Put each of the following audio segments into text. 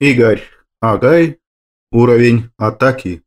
Игорь Агай. Уровень атаки.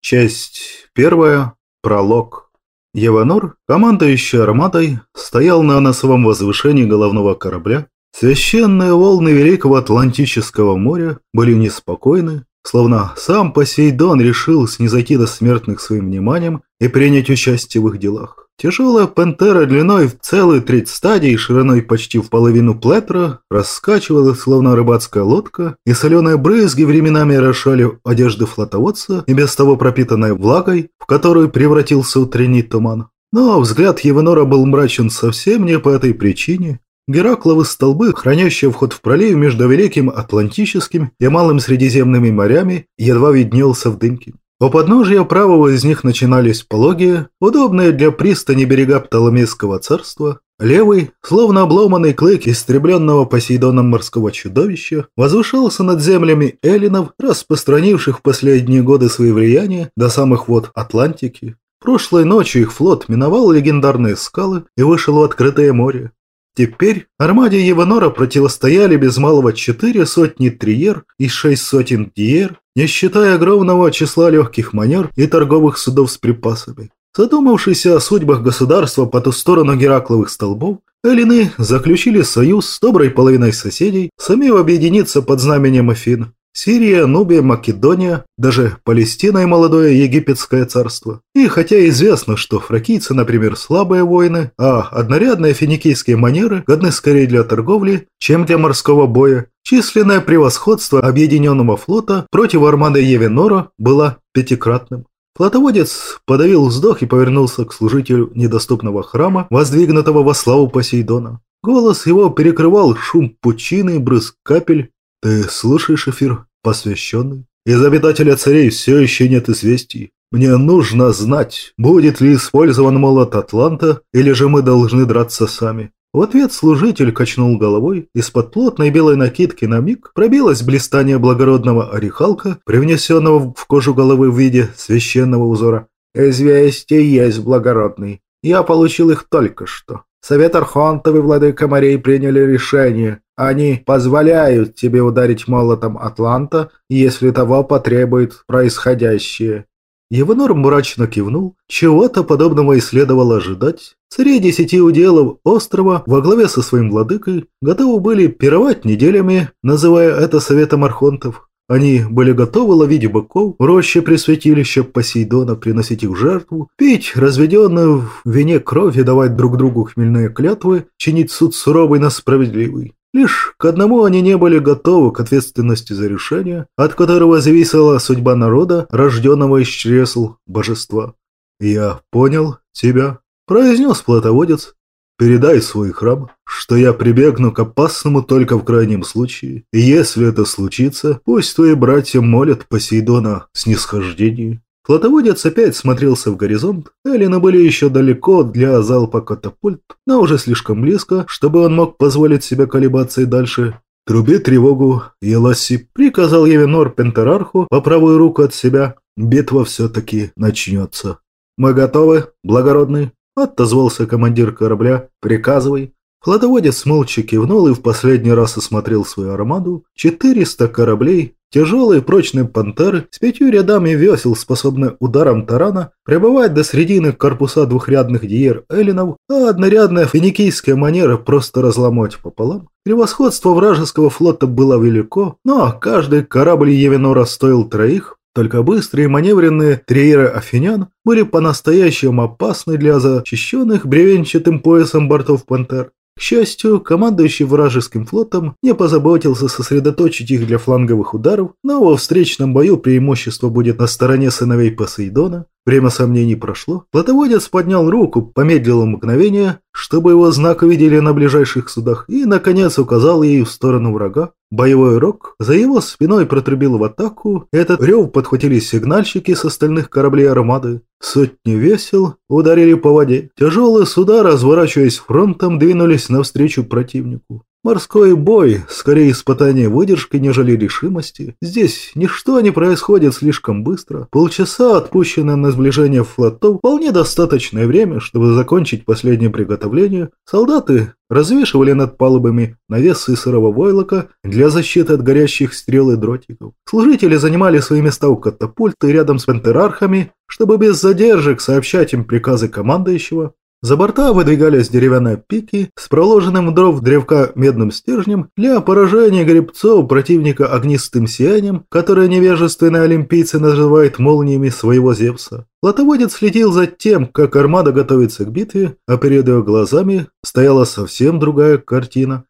Часть первая. Пролог. Еванур, командующий армадой, стоял на носовом возвышении головного корабля. Священные волны Великого Атлантического моря были неспокойны, словно сам Посейдон решил снизойти до смертных своим вниманием и принять участие в их делах. Тяжелая пантера длиной в целый треть стадии и шириной почти в половину плетра раскачивалась, словно рыбацкая лодка, и соленые брызги временами орошали одежды флотоводца, и без того пропитанной влагой, в которую превратился утренний туман. Но взгляд Евенора был мрачен совсем не по этой причине. Геракловы столбы, хранящие вход в пролив между Великим Атлантическим и Малым Средиземными морями, едва виднелся в дымке. У подножия правого из них начинались пологие, удобные для пристани берега Птоломейского царства. Левый, словно обломанный клык истребленного Посейдоном морского чудовища, возвышался над землями эллинов, распространивших в последние годы свои влияния до самых вод Атлантики. Прошлой ночью их флот миновал легендарные скалы и вышел в открытое море. Теперь армаде Еванора противостояли без малого четыре сотни триер и шесть сотен диер, не считая огромного числа легких манер и торговых судов с припасами. Задумавшись о судьбах государства по ту сторону Геракловых столбов, Эллины заключили союз с доброй половиной соседей, сумев объединиться под знаменем Афин. Сирия, Нубия, Македония, даже Палестина и молодое египетское царство. И хотя известно, что фракийцы, например, слабые воины, а однорядные финикийские манеры годны скорее для торговли, чем для морского боя, численное превосходство объединенного флота против армады Евенора было пятикратным. Флотоводец подавил вздох и повернулся к служителю недоступного храма, воздвигнутого во славу Посейдона. Голос его перекрывал шум пучины и брызг капель. «Ты слушаешь эфир?» посвященный. Из обитателя царей все еще нет известий. Мне нужно знать, будет ли использован молот Атланта, или же мы должны драться сами. В ответ служитель качнул головой, из-под плотной белой накидки на миг пробилось блистание благородного орехалка, привнесенного в кожу головы в виде священного узора. «Известие есть благородный. Я получил их только что. Совет Архонтов и владыка морей приняли решение. Они позволяют тебе ударить молотом Атланта, если того потребует происходящее. Еванор мрачно кивнул. Чего-то подобного и следовало ожидать. Цари десяти уделов острова во главе со своим владыкой готовы были пировать неделями, называя это советом архонтов. Они были готовы ловить быков, роще при святилище Посейдона, приносить их жертву, пить разведенную в вине кровь и давать друг другу хмельные клятвы, чинить суд суровый, но справедливый. Лишь к одному они не были готовы к ответственности за решение, от которого зависела судьба народа, рожденного из чресл божества. «Я понял тебя», – произнес плотоводец, Передай свой храм, что я прибегну к опасному только в крайнем случае. Если это случится, пусть твои братья молят Посейдона снисхождении». Флотоводец опять смотрелся в горизонт. Эллины были еще далеко для залпа катапульт, но уже слишком близко, чтобы он мог позволить себе колебаться и дальше. «Труби тревогу, Еласи», — приказал Евенор Пентерарху по правую руку от себя. «Битва все-таки начнется». «Мы готовы, благородный?» Отозвался командир корабля. «Приказывай». Флотоводец молча кивнул и в последний раз осмотрел свою армаду. 400 кораблей, тяжелые прочные пантеры с пятью рядами весел, способные ударом тарана прибывать до середины корпуса двухрядных диер эллинов, а однорядная финикийская манера просто разломать пополам. Превосходство вражеского флота было велико, но каждый корабль Евенора стоил троих, только быстрые маневренные триеры афинян были по-настоящему опасны для защищенных бревенчатым поясом бортов «Пантер». К счастью, командующий вражеским флотом не позаботился сосредоточить их для фланговых ударов, но во встречном бою преимущество будет на стороне сыновей Посейдона. Время сомнений прошло. Плотоводец поднял руку, помедлил мгновение, чтобы его знак увидели на ближайших судах, и, наконец, указал ей в сторону врага. Боевой рог за его спиной протрубил в атаку, этот рев подхватили сигнальщики с остальных кораблей армады. Сотни весел ударили по воде. Тяжелые суда, разворачиваясь фронтом, двинулись навстречу противнику. Морской бой, скорее испытание выдержки, нежели решимости. Здесь ничто не происходит слишком быстро. Полчаса, отпущенное на сближение флотов, вполне достаточное время, чтобы закончить последнее приготовление. Солдаты развешивали над палубами навесы сырого войлока для защиты от горящих стрел и дротиков. Служители занимали свои места у катапульты рядом с пентерархами, чтобы без задержек сообщать им приказы командующего. За борта выдвигались деревянные пики с проложенным дров древка медным стержнем для поражения гребцов противника огнистым сиянием, которое невежественные олимпийцы называют молниями своего Зевса. Лотоводец следил за тем, как армада готовится к битве, а перед его глазами стояла совсем другая картина.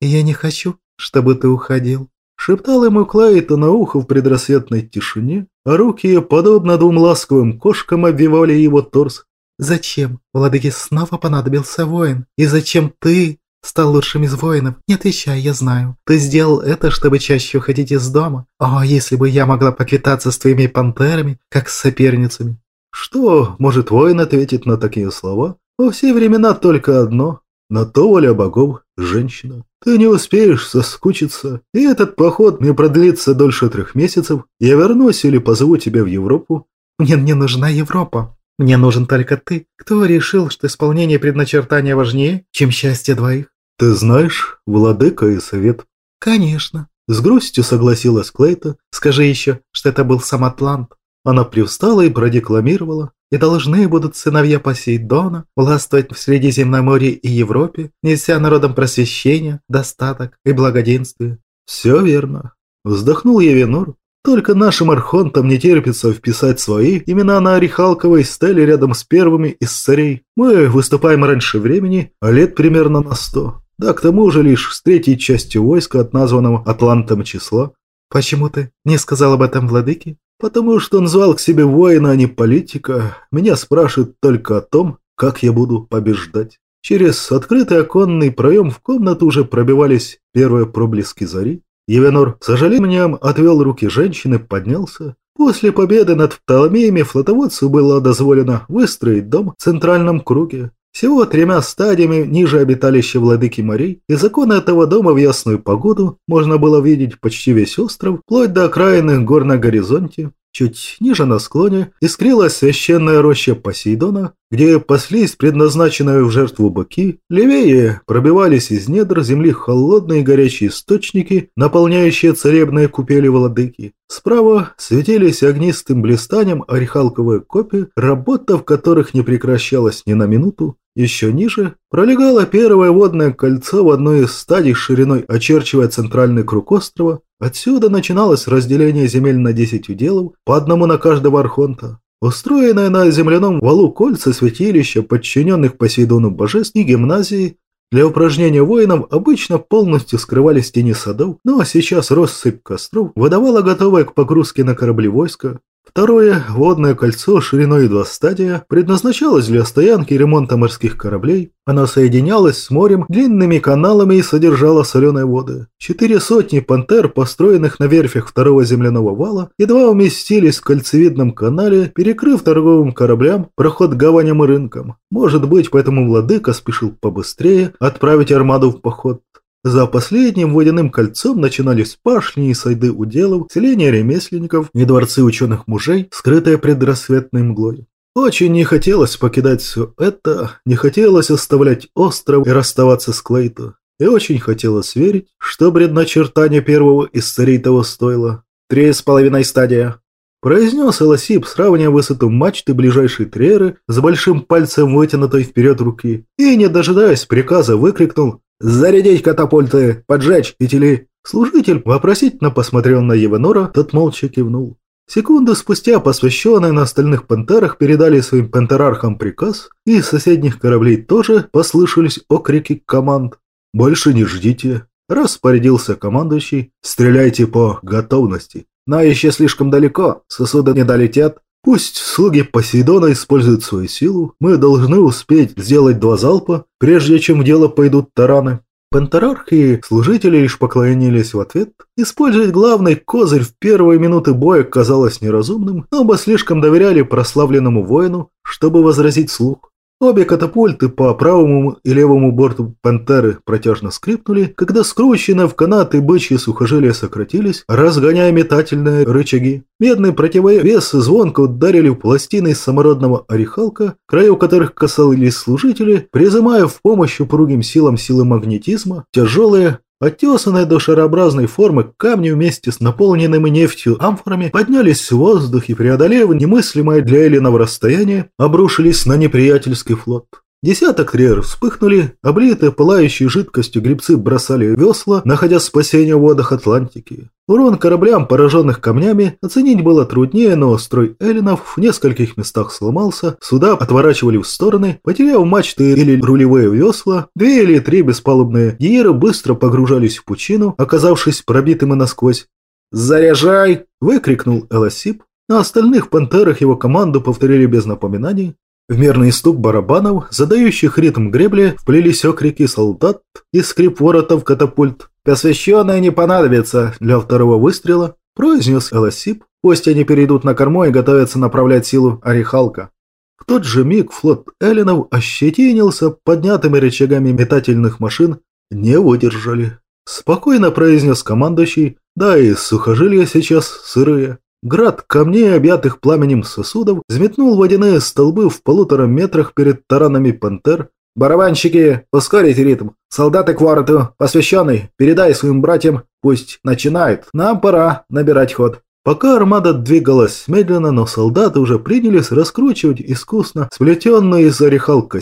«Я не хочу, чтобы ты уходил», — шептал ему Клайта на ухо в предрассветной тишине, а руки, подобно двум ласковым кошкам, обвивали его торс, Зачем владыке снова понадобился воин? И зачем ты стал лучшим из воинов? Не отвечай, я знаю. Ты сделал это, чтобы чаще уходить из дома. О, если бы я могла поквитаться с твоими пантерами, как с соперницами. Что может воин ответить на такие слова? Во все времена только одно. На то воля богов – женщина. Ты не успеешь соскучиться, и этот поход не продлится дольше трех месяцев. Я вернусь или позову тебя в Европу. Мне не нужна Европа. Мне нужен только ты. Кто решил, что исполнение предначертания важнее, чем счастье двоих? Ты знаешь, владыка и совет. Конечно. С грустью согласилась Клейта. Скажи еще, что это был сам Атлант. Она привстала и продекламировала. И должны будут сыновья Посейдона властвовать в Средиземноморье и Европе, неся народам просвещение, достаток и благоденствие. Все верно. Вздохнул Евенор, только нашим архонтам не терпится вписать свои имена на орехалковой стеле рядом с первыми из царей. Мы выступаем раньше времени, а лет примерно на сто. Да, к тому же лишь с третьей частью войска от названного Атлантом числа. Почему ты не сказал об этом владыке? Потому что он звал к себе воина, а не политика. Меня спрашивают только о том, как я буду побеждать. Через открытый оконный проем в комнату уже пробивались первые проблески зари. Евенор с сожалением отвел руки женщины, поднялся. После победы над Птоломеями флотоводцу было дозволено выстроить дом в центральном круге. Всего тремя стадиями ниже обиталища владыки морей, и законы этого дома в ясную погоду можно было видеть почти весь остров, вплоть до окраины гор на горизонте. Чуть ниже на склоне искрилась священная роща Посейдона, где паслись предназначенные в жертву быки, левее пробивались из недр земли холодные горячие источники, наполняющие царебные купели владыки. Справа светились огнистым блистанием орехалковые копии, работа в которых не прекращалась ни на минуту. Еще ниже пролегало первое водное кольцо в одной из стадий шириной, очерчивая центральный круг острова, Отсюда начиналось разделение земель на 10 уделов, по одному на каждого архонта. Устроенное на земляном валу кольца святилища, подчиненных Посейдону божеств и гимназии, для упражнения воинов обычно полностью скрывались тени садов, но сейчас россыпь костров выдавала готовое к погрузке на корабли войска, Второе, водное кольцо шириной два стадия, предназначалось для стоянки и ремонта морских кораблей. Оно соединялось с морем длинными каналами и содержало соленые воды. Четыре сотни пантер, построенных на верфях второго земляного вала, едва уместились в кольцевидном канале, перекрыв торговым кораблям проход гаваням и рынкам. Может быть, поэтому владыка спешил побыстрее отправить армаду в поход. За последним водяным кольцом начинались пашни и сайды уделов, селения ремесленников и дворцы ученых мужей, скрытые предрассветной мглой. Очень не хотелось покидать все это, не хотелось оставлять остров и расставаться с Клейто. И очень хотелось верить, что предначертание первого из царей того стоило. Три с половиной стадия. Произнес Элосип, сравнивая высоту мачты ближайшей треры с большим пальцем вытянутой вперед руки, и, не дожидаясь приказа, выкрикнул «Зарядить катапульты! Поджечь фитили!» Служитель вопросительно посмотрел на Евенора, тот молча кивнул. Секунду спустя посвященные на остальных пантерах передали своим пантерархам приказ, и из соседних кораблей тоже послышались окрики команд. «Больше не ждите!» Распорядился командующий. «Стреляйте по готовности!» «Но еще слишком далеко, сосуды не долетят!» Пусть слуги Посейдона используют свою силу, мы должны успеть сделать два залпа, прежде чем в дело пойдут тараны. Пентарарх и служители лишь поклонились в ответ. Использовать главный козырь в первые минуты боя казалось неразумным, но оба слишком доверяли прославленному воину, чтобы возразить слух. Обе катапульты по правому и левому борту «Пантеры» протяжно скрипнули, когда скрученные в канаты бычьи сухожилия сократились, разгоняя метательные рычаги. Медный противовес звонко ударили пластины самородного орехалка, краю которых касались служители, призывая в помощь упругим силам силы магнетизма тяжелые, Оттесанные до шарообразной формы камни вместе с наполненными нефтью амфорами поднялись в воздух и, преодолев немыслимое для Эллинов расстояние, обрушились на неприятельский флот. Десяток триер вспыхнули, облитые пылающей жидкостью грибцы бросали весла, находя спасение в водах Атлантики. Урон кораблям, пораженных камнями, оценить было труднее, но строй эллинов в нескольких местах сломался, суда отворачивали в стороны, потеряв мачты или рулевые весла, две или три беспалубные диеры быстро погружались в пучину, оказавшись пробитыми насквозь. «Заряжай!» – выкрикнул Элосип. На остальных пантерах его команду повторили без напоминаний, в мерный стук барабанов, задающих ритм гребли, вплелись окрики солдат и скрип воротов катапульт. «Посвященные не понадобятся для второго выстрела», – произнес Элосип. «Пусть они перейдут на корму и готовятся направлять силу Орехалка». В тот же миг флот Эллинов ощетинился поднятыми рычагами метательных машин, не выдержали. Спокойно произнес командующий, да и сухожилия сейчас сырые. Град камней, объятых пламенем сосудов, взметнул водяные столбы в полутора метрах перед таранами пантер. «Барабанщики, ускорите ритм! Солдаты к вороту, посвященный, передай своим братьям, пусть начинают. Нам пора набирать ход». Пока армада двигалась медленно, но солдаты уже принялись раскручивать искусно сплетенную из орехалка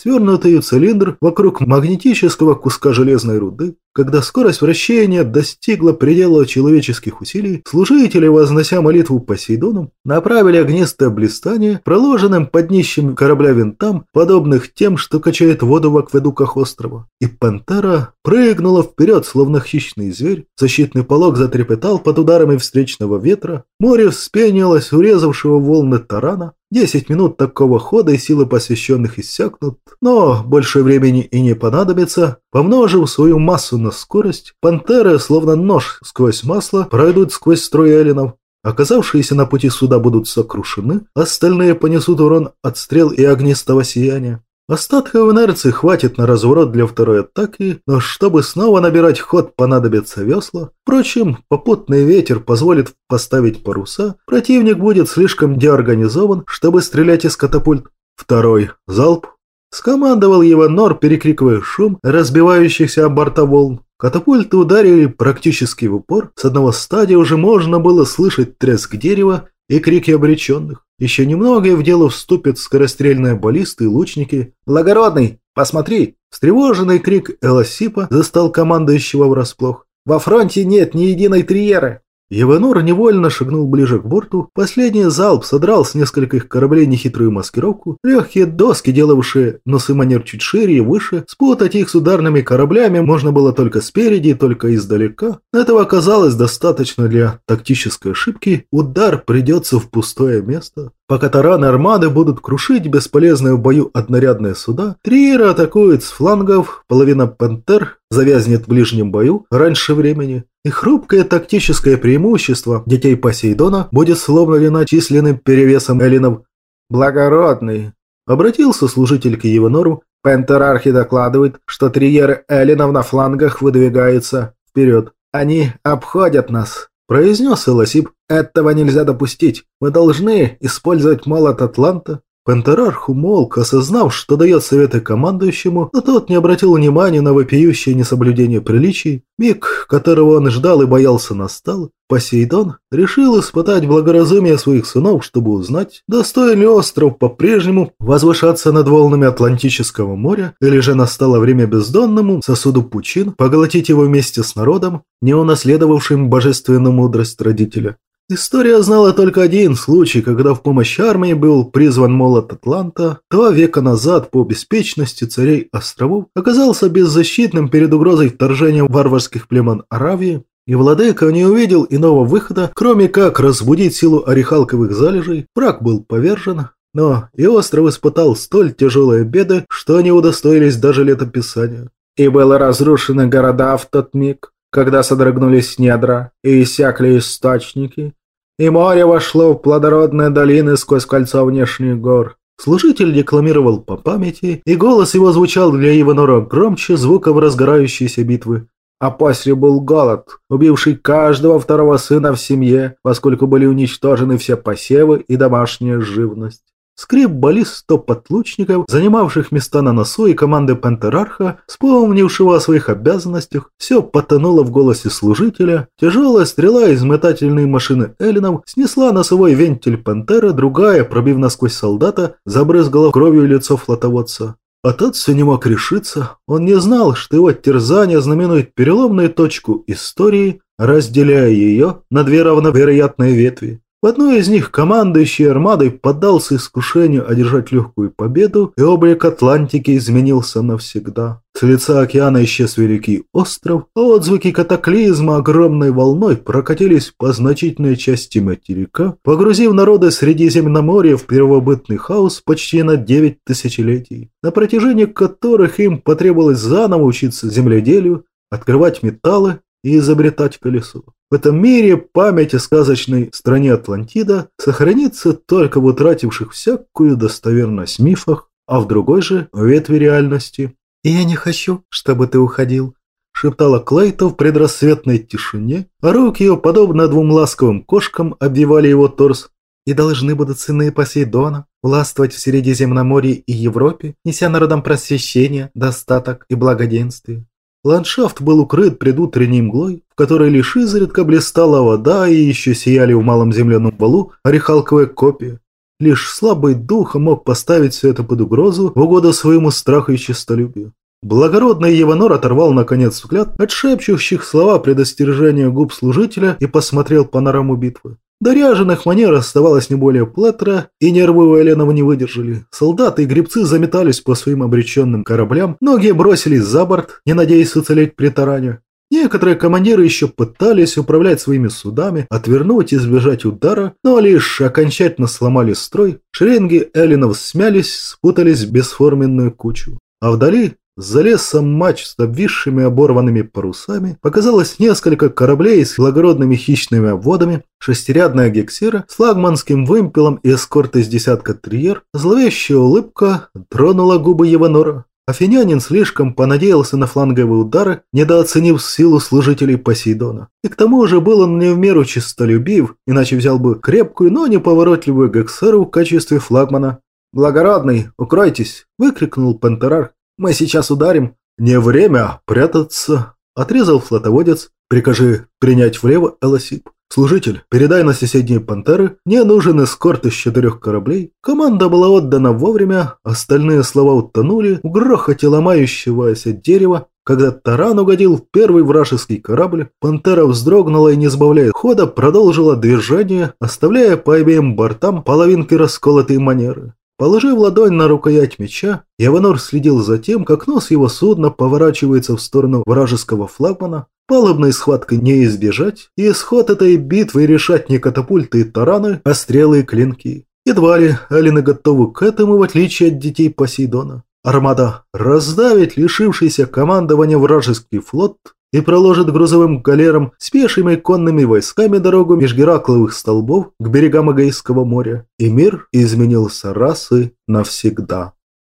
сеть, свернутый цилиндр вокруг магнетического куска железной руды. Когда скорость вращения достигла предела человеческих усилий, служители, вознося молитву Посейдону, направили огнистое блистание проложенным под днищем корабля винтам, подобных тем, что качает воду в акведуках острова. И пантера прыгнула вперед, словно хищный зверь. Защитный полог затрепетал под ударами встречного ветра. Море вспенилось, урезавшего волны тарана. Десять минут такого хода и силы посвященных иссякнут, но больше времени и не понадобится. Помножив свою массу на скорость, пантеры, словно нож сквозь масло, пройдут сквозь строй эллинов. Оказавшиеся на пути суда будут сокрушены, остальные понесут урон от стрел и огнистого сияния. Остатков инерции хватит на разворот для второй атаки, но чтобы снова набирать ход понадобится весла. Впрочем, попутный ветер позволит поставить паруса, противник будет слишком деорганизован, чтобы стрелять из катапульт. Второй залп. Скомандовал его Нор, перекрикивая шум разбивающихся об борта волн. Катапульты ударили практически в упор. С одного стадия уже можно было слышать треск дерева и крики обреченных. Еще немного и в дело вступят скорострельные баллисты и лучники. «Благородный, посмотри!» Встревоженный крик Элосипа застал командующего врасплох. «Во фронте нет ни единой триеры!» Еванор невольно шагнул ближе к борту. Последний залп содрал с нескольких кораблей нехитрую маскировку. Легкие доски, делавшие носы манер чуть шире и выше, спутать их с ударными кораблями можно было только спереди только издалека. Этого оказалось достаточно для тактической ошибки. Удар придется в пустое место. Пока тараны армады будут крушить бесполезные в бою однорядные суда, Триера атакует с флангов, половина пантер завязнет в ближнем бою раньше времени, и хрупкое тактическое преимущество детей Посейдона будет сломлено численным перевесом эллинов. «Благородный!» – обратился служитель к Еванору. «Пентерархи докладывает, что триеры эллинов на флангах выдвигаются вперед. Они обходят нас, произнес Элосип. «Этого нельзя допустить. Мы должны использовать молот Атланта». Пантерарх умолк, осознав, что дает советы командующему, но тот не обратил внимания на вопиющее несоблюдение приличий. Миг, которого он ждал и боялся, настал. Посейдон решил испытать благоразумие своих сынов, чтобы узнать, достоин ли остров по-прежнему возвышаться над волнами Атлантического моря, или же настало время бездонному сосуду пучин поглотить его вместе с народом, не унаследовавшим божественную мудрость родителя. История знала только один случай, когда в помощь армии был призван молот Атланта. Два века назад по беспечности царей островов оказался беззащитным перед угрозой вторжения варварских племен Аравии и владыка не увидел иного выхода, кроме как разбудить силу орехалковых залежей. Враг был повержен, но и остров испытал столь тяжелые беды, что они удостоились даже летописания. И были разрушены города в тот миг, когда содрогнулись недра и иссякли источники, и море вошло в плодородные долины сквозь кольцо внешних гор. Служитель декламировал по памяти, и голос его звучал для Иванора громче звуков разгорающейся битвы. А после был голод, убивший каждого второго сына в семье, поскольку были уничтожены все посевы и домашняя живность. Скрип баллистов подлучников, занимавших места на носу и команды Пантерарха, вспомнившего о своих обязанностях, все потонуло в голосе служителя. Тяжелая стрела из метательной машины Эллинов снесла носовой вентиль Пантера, другая, пробив насквозь солдата, забрызгала кровью лицо флотоводца. А тот все не мог решиться. Он не знал, что его терзание знаменует переломную точку истории, разделяя ее на две равновероятные ветви. В одной из них командующий армадой поддался искушению одержать легкую победу, и облик Атлантики изменился навсегда. С лица океана исчез великий остров, а отзвуки катаклизма огромной волной прокатились по значительной части материка, погрузив народы Средиземноморья в первобытный хаос почти на 9 тысячелетий, на протяжении которых им потребовалось заново учиться земледелию, открывать металлы и изобретать колесо. В этом мире память о сказочной стране Атлантида сохранится только в утративших всякую достоверность мифах, а в другой же ветви реальности. «И я не хочу, чтобы ты уходил», – шептала Клейта в предрассветной тишине, а руки ее, подобно двум ласковым кошкам, обвивали его торс. «И должны будут сыны Посейдона властвовать в Средиземноморье и Европе, неся народам просвещение, достаток и благоденствие. Ландшафт был укрыт предутренней мглой, в которой лишь изредка блистала вода и еще сияли в малом земляном балу орехалковые копии. Лишь слабый дух мог поставить все это под угрозу в угоду своему страху и честолюбию. Благородный Еванор оторвал наконец взгляд от шепчущих слова предостережения губ служителя и посмотрел панораму битвы. До ряженых манер оставалось не более плетра, и нервы у Эленова не выдержали. Солдаты и гребцы заметались по своим обреченным кораблям, многие бросились за борт, не надеясь уцелеть при таране. Некоторые командиры еще пытались управлять своими судами, отвернуть и избежать удара, но лишь окончательно сломали строй. Шеренги эллинов смялись, спутались в бесформенную кучу. А вдали за лесом матч с обвисшими оборванными парусами показалось несколько кораблей с благородными хищными обводами, шестирядная гексира с флагманским вымпелом и эскорт из десятка триер. Зловещая улыбка тронула губы Еванора. Афинянин слишком понадеялся на фланговые удары, недооценив силу служителей Посейдона. И к тому же был он не в меру честолюбив, иначе взял бы крепкую, но неповоротливую гексеру в качестве флагмана. «Благородный, укройтесь!» – выкрикнул Пантерар. Мы сейчас ударим. Не время прятаться. Отрезал флотоводец. Прикажи принять влево Элосип. Служитель, передай на соседние пантеры. Мне нужен эскорт из четырех кораблей. Команда была отдана вовремя. Остальные слова утонули в грохоте ломающегося дерева. Когда таран угодил в первый вражеский корабль, пантера вздрогнула и, не сбавляя хода, продолжила движение, оставляя по обеим бортам половинки расколотой манеры. Положив ладонь на рукоять меча, Яванор следил за тем, как нос его судна поворачивается в сторону вражеского флагмана. Палубной схваткой не избежать, и исход этой битвы решать не катапульты и тараны, а стрелы и клинки. Едва ли Алины готовы к этому, в отличие от детей Посейдона. Армада раздавит лишившийся командования вражеский флот и проложит грузовым галерам с пешими конными войсками дорогу меж Геракловых столбов к берегам Эгейского моря, и мир изменился расы навсегда.